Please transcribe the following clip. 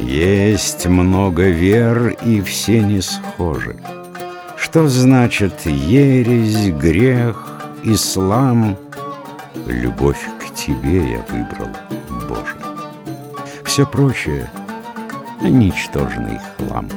Есть много вер, и все не схожи. Что значит ересь, грех, ислам? Любовь к тебе я выбрал, Боже. Все прочее — ничтожный хлам.